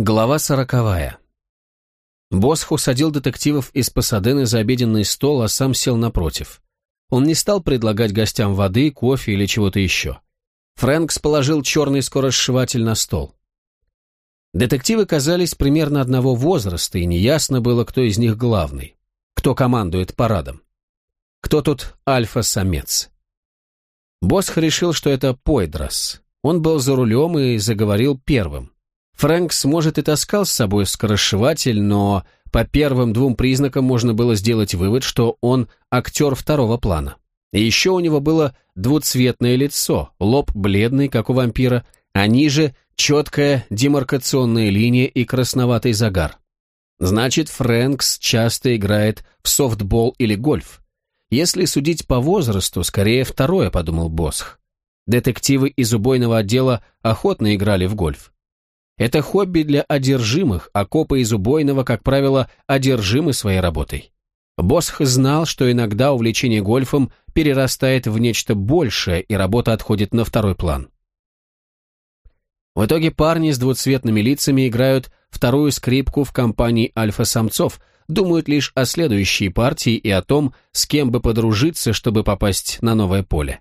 Глава сороковая. Босх усадил детективов из Пасадены за обеденный стол, а сам сел напротив. Он не стал предлагать гостям воды, кофе или чего-то еще. Фрэнкс положил черный скоросшиватель на стол. Детективы казались примерно одного возраста, и неясно было, кто из них главный, кто командует парадом. Кто тут альфа-самец? Босх решил, что это Пойдрос. Он был за рулем и заговорил первым. Фрэнкс, может, и таскал с собой скоросшиватель, но по первым двум признакам можно было сделать вывод, что он актер второго плана. И еще у него было двуцветное лицо, лоб бледный, как у вампира, а ниже четкая демаркационная линия и красноватый загар. Значит, Фрэнкс часто играет в софтбол или гольф. Если судить по возрасту, скорее второе, подумал Босх. Детективы из убойного отдела охотно играли в гольф. Это хобби для одержимых, а копы из убойного, как правило, одержимы своей работой. Босх знал, что иногда увлечение гольфом перерастает в нечто большее, и работа отходит на второй план. В итоге парни с двуцветными лицами играют вторую скрипку в компании альфа-самцов, думают лишь о следующей партии и о том, с кем бы подружиться, чтобы попасть на новое поле.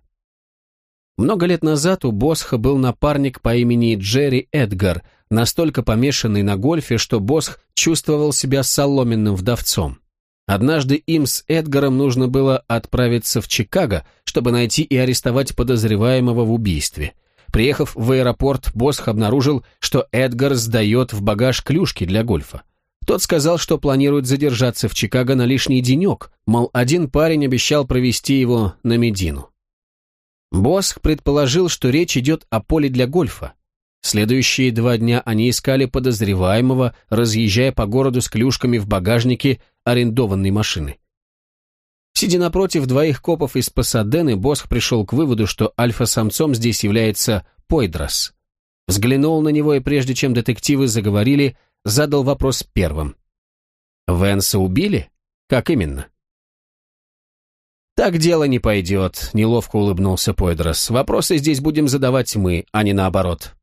Много лет назад у Босха был напарник по имени Джерри Эдгар, настолько помешанный на гольфе, что Босх чувствовал себя соломенным вдовцом. Однажды им с Эдгаром нужно было отправиться в Чикаго, чтобы найти и арестовать подозреваемого в убийстве. Приехав в аэропорт, Босх обнаружил, что Эдгар сдает в багаж клюшки для гольфа. Тот сказал, что планирует задержаться в Чикаго на лишний денек, мол, один парень обещал провести его на Медину. Босх предположил, что речь идет о поле для гольфа, Следующие два дня они искали подозреваемого, разъезжая по городу с клюшками в багажнике арендованной машины. Сидя напротив двоих копов из Пасадены, Босх пришел к выводу, что альфа-самцом здесь является Пойдрос. Взглянул на него и прежде чем детективы заговорили, задал вопрос первым. «Венса убили? Как именно?» «Так дело не пойдет», — неловко улыбнулся Пойдрос. «Вопросы здесь будем задавать мы, а не наоборот».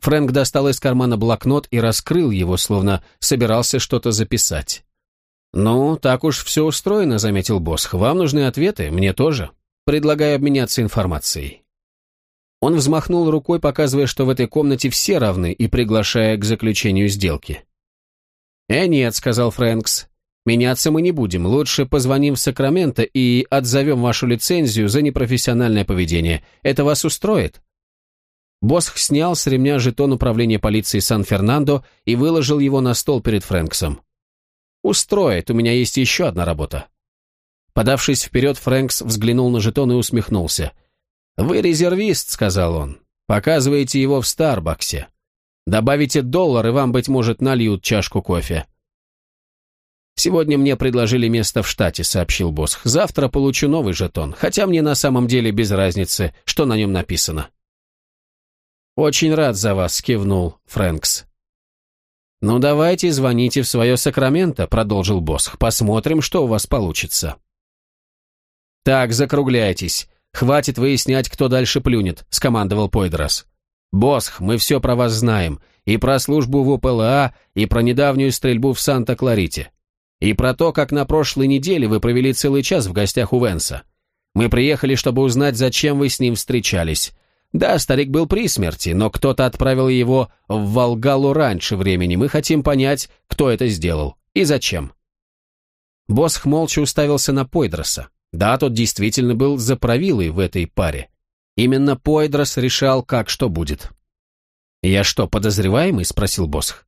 Фрэнк достал из кармана блокнот и раскрыл его, словно собирался что-то записать. «Ну, так уж все устроено», — заметил Босх. «Вам нужны ответы, мне тоже. Предлагаю обменяться информацией». Он взмахнул рукой, показывая, что в этой комнате все равны, и приглашая к заключению сделки. «Э, нет», — сказал Фрэнкс. «Меняться мы не будем. Лучше позвоним в Сакраменто и отзовем вашу лицензию за непрофессиональное поведение. Это вас устроит?» Босх снял с ремня жетон управления полиции Сан-Фернандо и выложил его на стол перед Фрэнксом. «Устроит, у меня есть еще одна работа». Подавшись вперед, Фрэнкс взглянул на жетон и усмехнулся. «Вы резервист», — сказал он. «Показываете его в Старбаксе. Добавите доллар, и вам, быть может, нальют чашку кофе». «Сегодня мне предложили место в штате», — сообщил Босх. «Завтра получу новый жетон, хотя мне на самом деле без разницы, что на нем написано». «Очень рад за вас», — кивнул Фрэнкс. «Ну давайте звоните в свое Сакраменто», — продолжил Босх. «Посмотрим, что у вас получится». «Так, закругляйтесь. Хватит выяснять, кто дальше плюнет», — скомандовал Пойдрос. «Босх, мы все про вас знаем. И про службу в УПЛА, и про недавнюю стрельбу в Санта-Кларите. И про то, как на прошлой неделе вы провели целый час в гостях у Венса. Мы приехали, чтобы узнать, зачем вы с ним встречались. Да, старик был при смерти, но кто-то отправил его в Волгалу раньше времени. Мы хотим понять, кто это сделал и зачем. Босх молча уставился на Пойдроса. Да, тот действительно был заправилой в этой паре. Именно Пойдрос решал, как что будет. «Я что, подозреваемый?» — спросил Босх.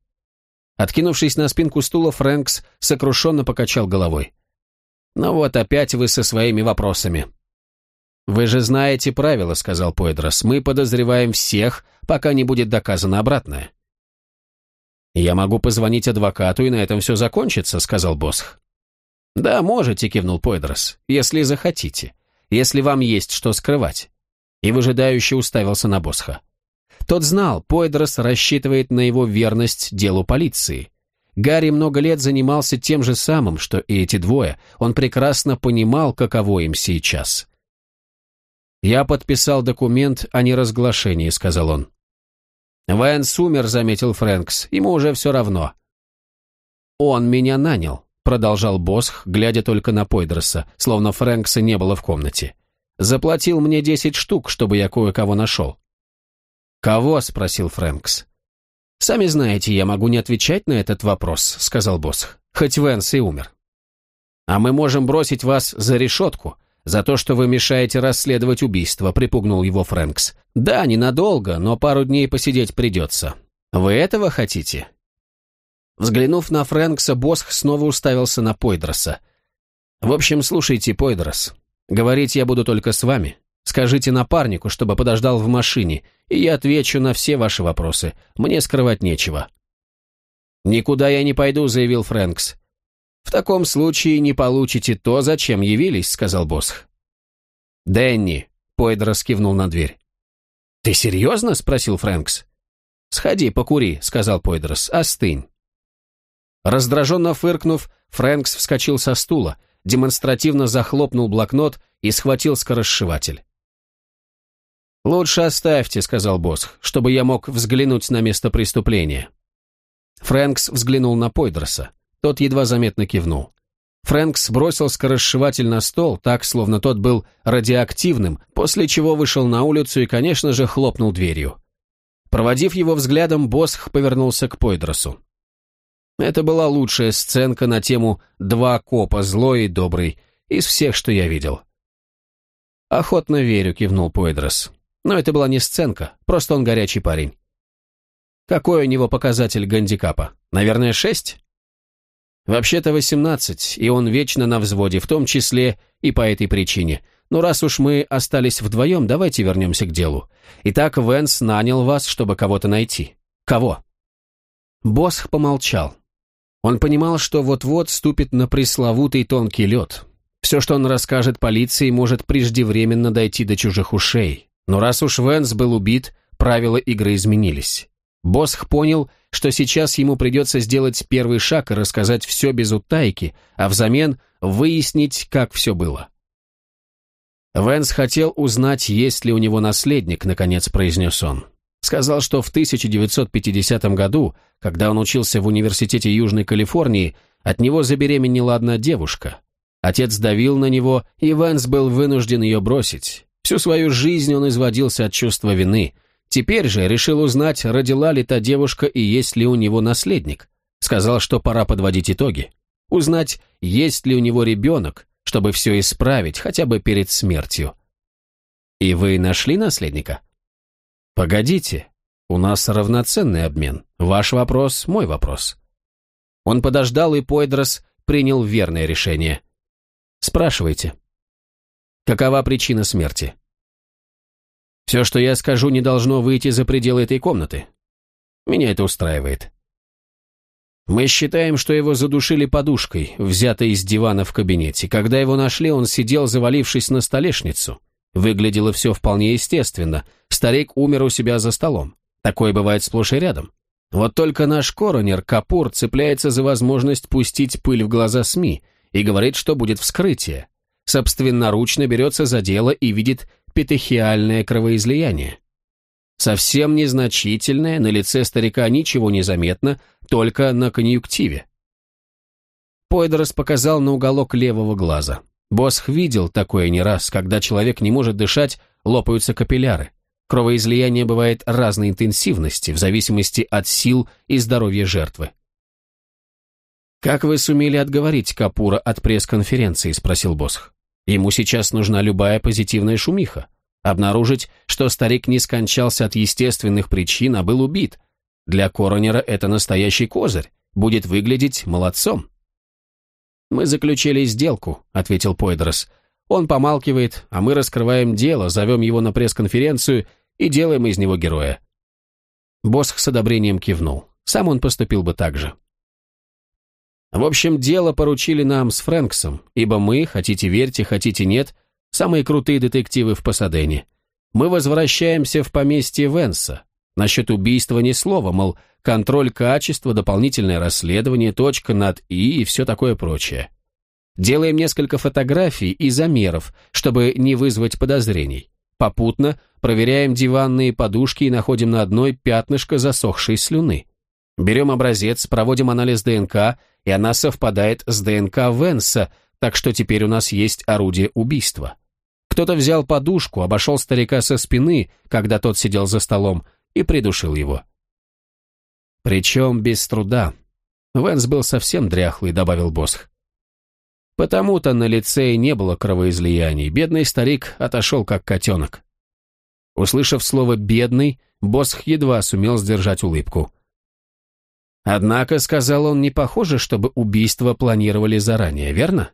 Откинувшись на спинку стула, Фрэнкс сокрушенно покачал головой. «Ну вот опять вы со своими вопросами. «Вы же знаете правила», — сказал Пойдрос. «Мы подозреваем всех, пока не будет доказано обратное». «Я могу позвонить адвокату, и на этом все закончится», — сказал Босх. «Да, можете», — кивнул Пойдрос, — «если захотите, если вам есть что скрывать». И выжидающе уставился на Босха. Тот знал, Пойдрос рассчитывает на его верность делу полиции. Гарри много лет занимался тем же самым, что и эти двое. Он прекрасно понимал, каково им сейчас. «Я подписал документ о неразглашении», — сказал он. «Вэнс умер», — заметил Фрэнкс. «Ему уже все равно». «Он меня нанял», — продолжал Босх, глядя только на Пойдроса, словно Фрэнкса не было в комнате. «Заплатил мне десять штук, чтобы я кое-кого нашел». «Кого?» — спросил Фрэнкс. «Сами знаете, я могу не отвечать на этот вопрос», — сказал Босх. «Хоть Вэнс и умер». «А мы можем бросить вас за решетку», «За то, что вы мешаете расследовать убийство», — припугнул его Фрэнкс. «Да, ненадолго, но пару дней посидеть придется. Вы этого хотите?» Взглянув на Фрэнкса, Босх снова уставился на Пойдроса. «В общем, слушайте, Пойдрос, говорить я буду только с вами. Скажите напарнику, чтобы подождал в машине, и я отвечу на все ваши вопросы. Мне скрывать нечего». «Никуда я не пойду», — заявил Фрэнкс. «В таком случае не получите то, зачем явились», — сказал Босх. «Дэнни», — Пойдрос кивнул на дверь. «Ты серьезно?» — спросил Фрэнкс. «Сходи, покури», — сказал Пойдрос, — «остынь». Раздраженно фыркнув, Фрэнкс вскочил со стула, демонстративно захлопнул блокнот и схватил скоросшиватель. «Лучше оставьте», — сказал Босх, — «чтобы я мог взглянуть на место преступления». Фрэнкс взглянул на Пойдроса. Тот едва заметно кивнул. Фрэнкс бросил скоросшиватель на стол, так, словно тот был радиоактивным, после чего вышел на улицу и, конечно же, хлопнул дверью. Проводив его взглядом, Босх повернулся к Пойдросу. Это была лучшая сценка на тему «Два копа, злой и добрый», из всех, что я видел. «Охотно верю», — кивнул Пойдрос. «Но это была не сценка, просто он горячий парень». «Какой у него показатель гандикапа? Наверное, шесть?» Вообще-то 18, и он вечно на взводе, в том числе и по этой причине. Но раз уж мы остались вдвоем, давайте вернемся к делу. Итак, Венс нанял вас, чтобы кого-то найти. Кого? Босх помолчал. Он понимал, что вот-вот ступит на пресловутый тонкий лед. Все, что он расскажет полиции, может преждевременно дойти до чужих ушей. Но раз уж Венс был убит, правила игры изменились. Босх понял, что сейчас ему придется сделать первый шаг и рассказать все без утайки, а взамен выяснить, как все было. Венс хотел узнать, есть ли у него наследник, наконец произнес он. Сказал, что в 1950 году, когда он учился в Университете Южной Калифорнии, от него забеременела одна девушка. Отец давил на него, и Венс был вынужден ее бросить. Всю свою жизнь он изводился от чувства вины – Теперь же решил узнать, родила ли та девушка и есть ли у него наследник. Сказал, что пора подводить итоги. Узнать, есть ли у него ребенок, чтобы все исправить, хотя бы перед смертью. И вы нашли наследника? Погодите, у нас равноценный обмен. Ваш вопрос – мой вопрос. Он подождал, и Пойдрос принял верное решение. Спрашивайте. Какова причина смерти? Все, что я скажу, не должно выйти за пределы этой комнаты. Меня это устраивает. Мы считаем, что его задушили подушкой, взятой из дивана в кабинете. Когда его нашли, он сидел, завалившись на столешницу. Выглядело все вполне естественно. Старик умер у себя за столом. Такое бывает сплошь и рядом. Вот только наш коронер Капур цепляется за возможность пустить пыль в глаза СМИ и говорит, что будет вскрытие. Собственноручно берется за дело и видит петехиальное кровоизлияние. Совсем незначительное, на лице старика ничего не заметно, только на конъюнктиве. Пойдерс показал на уголок левого глаза. Босх видел такое не раз, когда человек не может дышать, лопаются капилляры. Кровоизлияние бывает разной интенсивности, в зависимости от сил и здоровья жертвы. «Как вы сумели отговорить Капура от пресс-конференции?» – спросил Босх. Ему сейчас нужна любая позитивная шумиха. Обнаружить, что старик не скончался от естественных причин, а был убит. Для коронера это настоящий козырь. Будет выглядеть молодцом. «Мы заключили сделку», — ответил Пойдрос. «Он помалкивает, а мы раскрываем дело, зовем его на пресс-конференцию и делаем из него героя». Босх с одобрением кивнул. Сам он поступил бы так же. В общем, дело поручили нам с Фрэнксом, ибо мы, хотите верьте, хотите нет, самые крутые детективы в Пасадене. Мы возвращаемся в поместье Венса. Насчет убийства ни слова, мол, контроль качества, дополнительное расследование, точка над «и» и все такое прочее. Делаем несколько фотографий и замеров, чтобы не вызвать подозрений. Попутно проверяем диванные подушки и находим на одной пятнышко засохшей слюны. Берем образец, проводим анализ ДНК, и она совпадает с ДНК Венса, так что теперь у нас есть орудие убийства. Кто-то взял подушку, обошел старика со спины, когда тот сидел за столом, и придушил его. Причем без труда. Венс был совсем дряхлый, добавил Босх. Потому-то на лице и не было кровоизлияний. Бедный старик отошел как котенок. Услышав слово «бедный», Босх едва сумел сдержать улыбку. Однако, сказал он, не похоже, чтобы убийство планировали заранее, верно?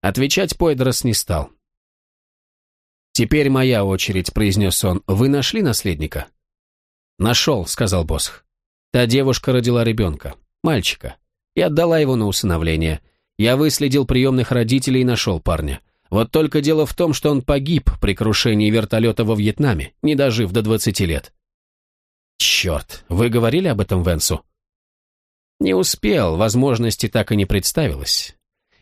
Отвечать Пойдрос не стал. «Теперь моя очередь», — произнес он. «Вы нашли наследника?» «Нашел», — сказал Босх. «Та девушка родила ребенка, мальчика, и отдала его на усыновление. Я выследил приемных родителей и нашел парня. Вот только дело в том, что он погиб при крушении вертолета во Вьетнаме, не дожив до 20 лет». «Черт, вы говорили об этом Венсу?» «Не успел, возможности так и не представилось.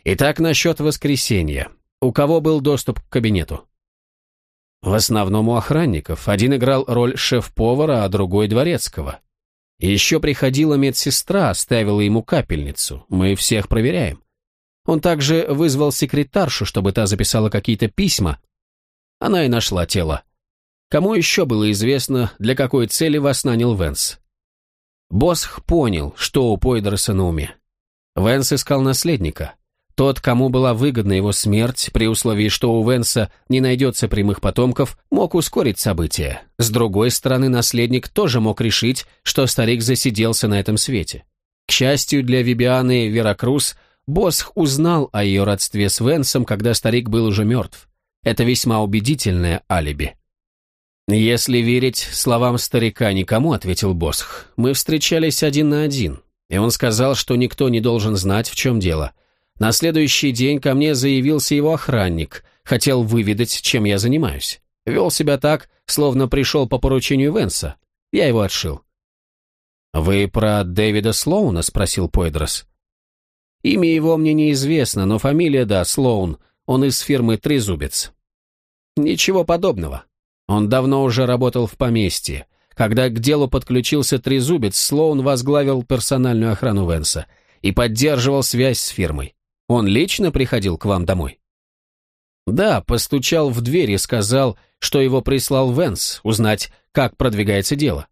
Итак, насчет воскресенья. У кого был доступ к кабинету?» В основном у охранников. Один играл роль шеф-повара, а другой дворецкого. Еще приходила медсестра, ставила ему капельницу. Мы всех проверяем. Он также вызвал секретаршу, чтобы та записала какие-то письма. Она и нашла тело. Кому еще было известно, для какой цели вас нанял Венс? Босх понял, что у Пойдерса на уме. Венс искал наследника. Тот, кому была выгодна его смерть, при условии, что у Венса не найдется прямых потомков, мог ускорить события. С другой стороны, наследник тоже мог решить, что старик засиделся на этом свете. К счастью для Вибианы Веракрус, Босх узнал о ее родстве с Венсом, когда старик был уже мертв. Это весьма убедительное алиби. «Если верить словам старика никому», — ответил Босх, — «мы встречались один на один, и он сказал, что никто не должен знать, в чем дело». На следующий день ко мне заявился его охранник, хотел выведать, чем я занимаюсь. Вел себя так, словно пришел по поручению Венса. Я его отшил. «Вы про Дэвида Слоуна?» — спросил Пойдрос. «Имя его мне неизвестно, но фамилия, да, Слоун. Он из фирмы «Трезубец». «Ничего подобного. Он давно уже работал в поместье. Когда к делу подключился Трезубец, Слоун возглавил персональную охрану Венса и поддерживал связь с фирмой. Он лично приходил к вам домой?» «Да, постучал в дверь и сказал, что его прислал Венс, узнать, как продвигается дело.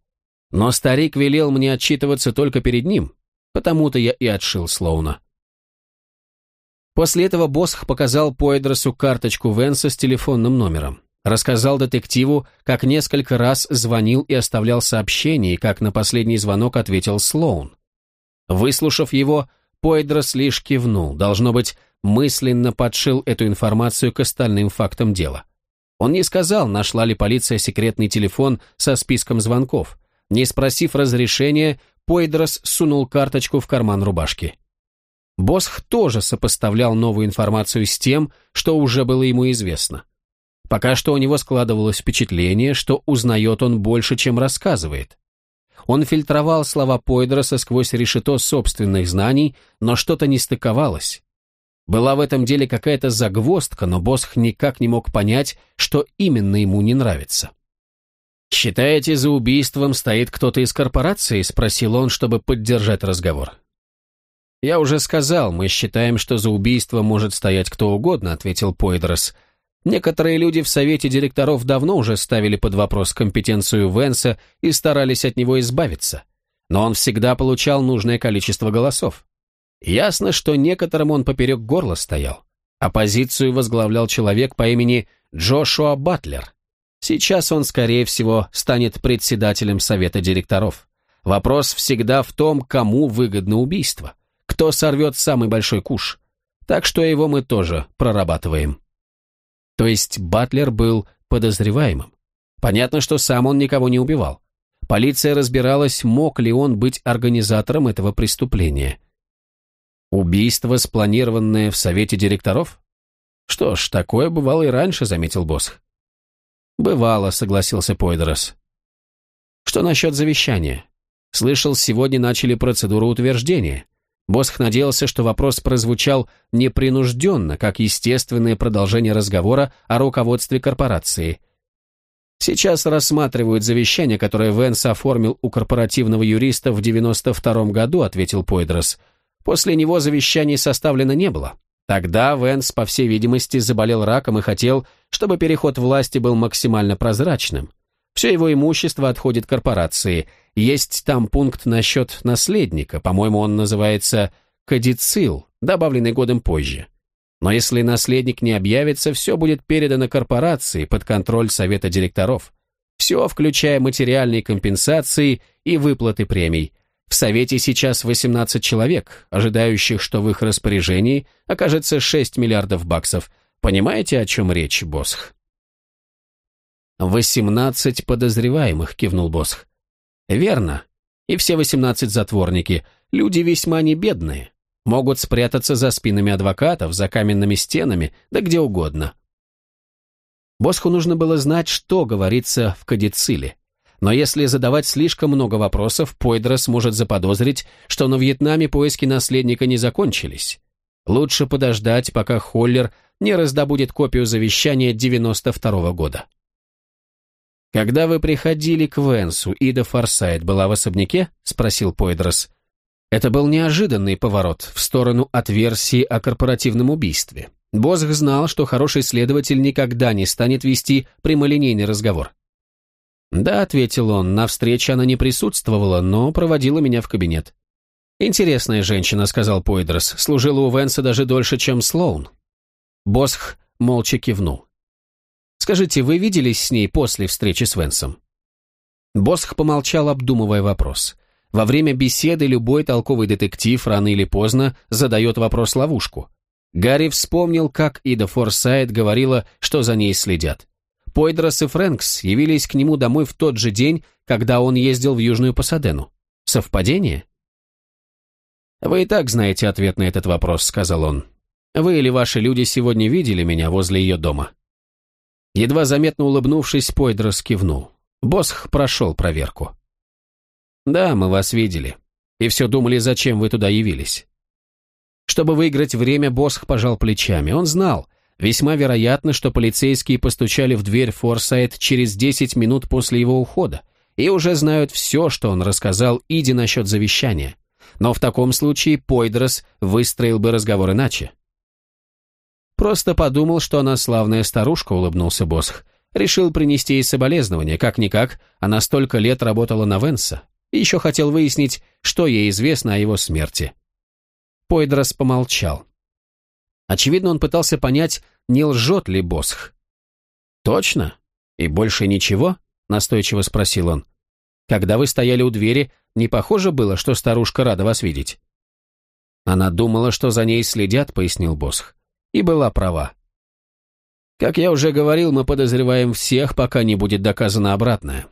Но старик велел мне отчитываться только перед ним, потому-то я и отшил Слоуна». После этого Босх показал Пойдросу карточку Венса с телефонным номером. Рассказал детективу, как несколько раз звонил и оставлял сообщение, как на последний звонок ответил Слоун. Выслушав его, Пойдрос лишь кивнул, должно быть, мысленно подшил эту информацию к остальным фактам дела. Он не сказал, нашла ли полиция секретный телефон со списком звонков. Не спросив разрешения, Пойдрос сунул карточку в карман рубашки. Босх тоже сопоставлял новую информацию с тем, что уже было ему известно. Пока что у него складывалось впечатление, что узнает он больше, чем рассказывает. Он фильтровал слова Пойдроса сквозь решето собственных знаний, но что-то не стыковалось. Была в этом деле какая-то загвоздка, но Босх никак не мог понять, что именно ему не нравится. «Считаете, за убийством стоит кто-то из корпорации?» – спросил он, чтобы поддержать разговор. «Я уже сказал, мы считаем, что за убийство может стоять кто угодно», – ответил Пойдрос. Некоторые люди в совете директоров давно уже ставили под вопрос компетенцию Венса и старались от него избавиться. Но он всегда получал нужное количество голосов. Ясно, что некоторым он поперек горла стоял. Оппозицию возглавлял человек по имени Джошуа Батлер. Сейчас он, скорее всего, станет председателем совета директоров. Вопрос всегда в том, кому выгодно убийство, кто сорвет самый большой куш. Так что его мы тоже прорабатываем. То есть Батлер был подозреваемым. Понятно, что сам он никого не убивал. Полиция разбиралась, мог ли он быть организатором этого преступления. Убийство, спланированное в совете директоров? Что ж, такое бывало и раньше, заметил Босх. Бывало, согласился Пойдерос. Что насчет завещания? Слышал, сегодня начали процедуру утверждения. Босх надеялся, что вопрос прозвучал непринужденно, как естественное продолжение разговора о руководстве корпорации. Сейчас рассматривают завещание, которое Венс оформил у корпоративного юриста в 92 году, ответил Пойдрос. После него завещаний составлено не было. Тогда Венс, по всей видимости, заболел раком и хотел, чтобы переход власти был максимально прозрачным. Все его имущество отходит корпорации. Есть там пункт насчет наследника, по-моему, он называется «кадицил», добавленный годом позже. Но если наследник не объявится, все будет передано корпорации под контроль совета директоров. Все, включая материальные компенсации и выплаты премий. В совете сейчас 18 человек, ожидающих, что в их распоряжении окажется 6 миллиардов баксов. Понимаете, о чем речь, Босх? «Восемнадцать подозреваемых», — кивнул Босх. «Верно. И все восемнадцать затворники. Люди весьма небедные. Могут спрятаться за спинами адвокатов, за каменными стенами, да где угодно. Босху нужно было знать, что говорится в кадициле. Но если задавать слишком много вопросов, Пойдрос может заподозрить, что на Вьетнаме поиски наследника не закончились. Лучше подождать, пока Холлер не раздобудет копию завещания 92 -го года. «Когда вы приходили к Венсу, Ида Форсайт была в особняке?» – спросил Пойдрос. Это был неожиданный поворот в сторону от версии о корпоративном убийстве. Босх знал, что хороший следователь никогда не станет вести прямолинейный разговор. «Да», — ответил он, — «на встрече она не присутствовала, но проводила меня в кабинет». «Интересная женщина», — сказал Пойдрос, — «служила у Венса даже дольше, чем Слоун». Босх молча кивнул. «Скажите, вы виделись с ней после встречи с Венсом?» Босх помолчал, обдумывая вопрос. Во время беседы любой толковый детектив рано или поздно задает вопрос-ловушку. Гарри вспомнил, как Ида Форсайт говорила, что за ней следят. Пойдрос и Фрэнкс явились к нему домой в тот же день, когда он ездил в Южную Пасадену. Совпадение? «Вы и так знаете ответ на этот вопрос», — сказал он. «Вы или ваши люди сегодня видели меня возле ее дома?» Едва заметно улыбнувшись, Пойдрос кивнул. Босх прошел проверку. «Да, мы вас видели. И все думали, зачем вы туда явились». Чтобы выиграть время, Босх пожал плечами. Он знал, весьма вероятно, что полицейские постучали в дверь Форсайт через 10 минут после его ухода и уже знают все, что он рассказал Иди насчет завещания. Но в таком случае Пойдрос выстроил бы разговор иначе. «Просто подумал, что она славная старушка», — улыбнулся Босх. «Решил принести ей соболезнования. Как-никак, она столько лет работала на Венса и еще хотел выяснить, что ей известно о его смерти. Пойдрос помолчал. Очевидно, он пытался понять, не лжет ли Босх. «Точно? И больше ничего?» — настойчиво спросил он. «Когда вы стояли у двери, не похоже было, что старушка рада вас видеть?» «Она думала, что за ней следят», — пояснил Босх. «И была права. Как я уже говорил, мы подозреваем всех, пока не будет доказано обратное.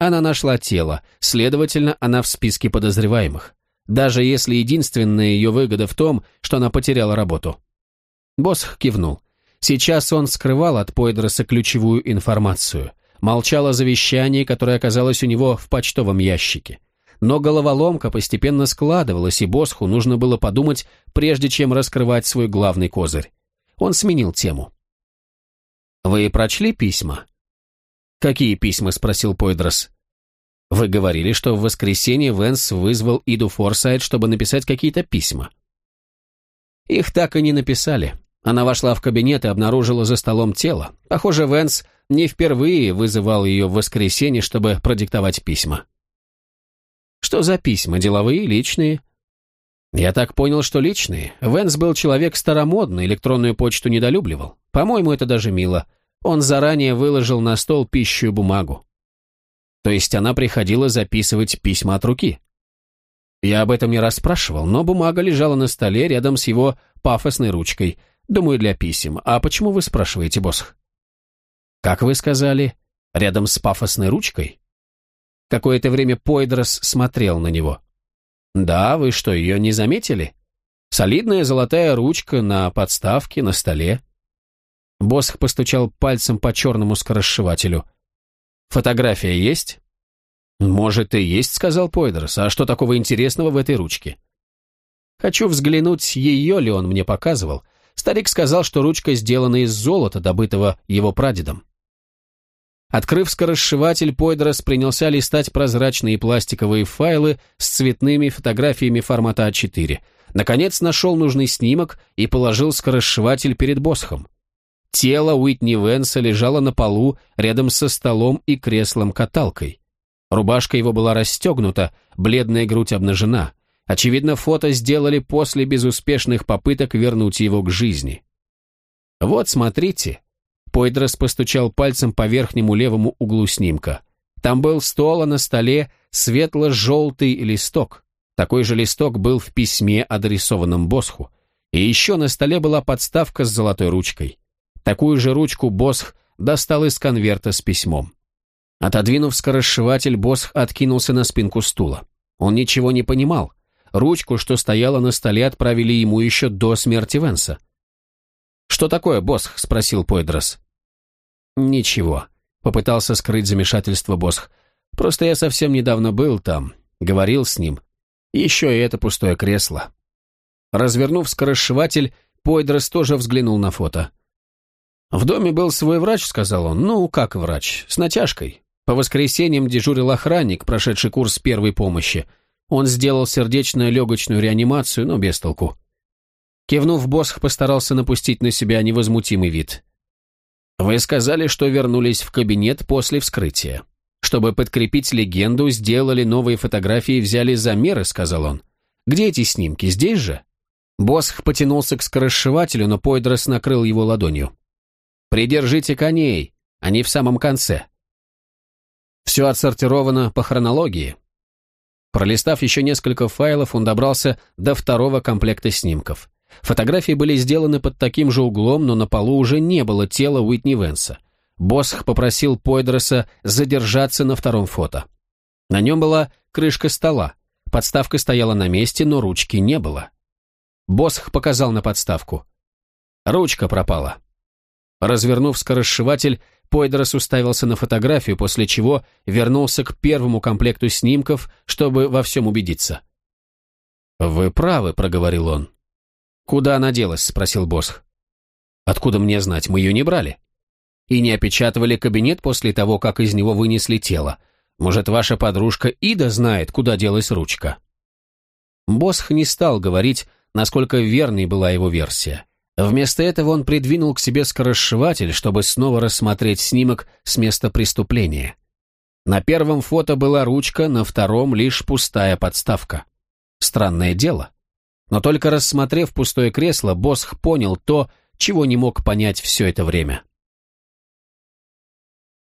Она нашла тело, следовательно, она в списке подозреваемых. Даже если единственная ее выгода в том, что она потеряла работу. Босх кивнул. Сейчас он скрывал от Пойдроса ключевую информацию. Молчал о завещании, которое оказалось у него в почтовом ящике. Но головоломка постепенно складывалась, и Босху нужно было подумать, прежде чем раскрывать свой главный козырь. Он сменил тему. «Вы прочли письма?» «Какие письма?» – спросил Пойдрос. «Вы говорили, что в воскресенье Венс вызвал Иду Форсайт, чтобы написать какие-то письма». Их так и не написали. Она вошла в кабинет и обнаружила за столом тело. Похоже, Венс не впервые вызывал ее в воскресенье, чтобы продиктовать письма. Что за письма, деловые, личные? Я так понял, что личные. Венс был человек старомодный, электронную почту недолюбливал. По-моему, это даже мило. Он заранее выложил на стол пищу и бумагу. То есть она приходила записывать письма от руки. Я об этом не расспрашивал, но бумага лежала на столе рядом с его пафосной ручкой. Думаю, для писем. А почему вы спрашиваете, Босх? Как вы сказали, рядом с пафосной ручкой? Какое-то время Пойдрос смотрел на него. Да, вы что, ее не заметили? Солидная золотая ручка на подставке на столе. Босх постучал пальцем по черному скоросшивателю. «Фотография есть?» «Может, и есть», — сказал Пойдерс. «А что такого интересного в этой ручке?» «Хочу взглянуть, ее ли он мне показывал. Старик сказал, что ручка сделана из золота, добытого его прадедом». Открыв скоросшиватель, Пойдрос принялся листать прозрачные пластиковые файлы с цветными фотографиями формата А4. Наконец нашел нужный снимок и положил скоросшиватель перед Босхом. Тело Уитни Венса лежало на полу рядом со столом и креслом-каталкой. Рубашка его была расстегнута, бледная грудь обнажена. Очевидно, фото сделали после безуспешных попыток вернуть его к жизни. «Вот, смотрите», Пойдрос постучал пальцем по верхнему левому углу снимка. Там был стол, а на столе светло-желтый листок. Такой же листок был в письме, адресованном Босху. И еще на столе была подставка с золотой ручкой. Такую же ручку Босх достал из конверта с письмом. Отодвинув скоросшиватель, Босх откинулся на спинку стула. Он ничего не понимал. Ручку, что стояла на столе, отправили ему еще до смерти Венса. «Что такое, Босх?» — спросил Пойдрос. «Ничего», — попытался скрыть замешательство Босх. «Просто я совсем недавно был там, говорил с ним. Еще и это пустое кресло». Развернув скоросшиватель, Пойдрос тоже взглянул на фото. «В доме был свой врач», — сказал он. «Ну, как врач? С натяжкой. По воскресеньям дежурил охранник, прошедший курс первой помощи. Он сделал сердечно-легочную реанимацию, но без толку». Кивнув, Босх постарался напустить на себя невозмутимый вид. Вы сказали, что вернулись в кабинет после вскрытия. Чтобы подкрепить легенду, сделали новые фотографии и взяли замеры, сказал он. Где эти снимки? Здесь же? Босх потянулся к скоросшивателю, но Пойдрос накрыл его ладонью. «Придержите коней, они в самом конце». Все отсортировано по хронологии. Пролистав еще несколько файлов, он добрался до второго комплекта снимков. Фотографии были сделаны под таким же углом, но на полу уже не было тела Уитни Венса. Босх попросил Пойдреса задержаться на втором фото. На нем была крышка стола. Подставка стояла на месте, но ручки не было. Босх показал на подставку. Ручка пропала. Развернув скоросшиватель, Пойдрос уставился на фотографию, после чего вернулся к первому комплекту снимков, чтобы во всем убедиться. «Вы правы», — проговорил он. «Куда она делась?» — спросил Босх. «Откуда мне знать, мы ее не брали?» «И не опечатывали кабинет после того, как из него вынесли тело. Может, ваша подружка Ида знает, куда делась ручка?» Босх не стал говорить, насколько верной была его версия. Вместо этого он придвинул к себе скоросшиватель, чтобы снова рассмотреть снимок с места преступления. На первом фото была ручка, на втором лишь пустая подставка. Странное дело. Но только рассмотрев пустое кресло, Босх понял то, чего не мог понять все это время.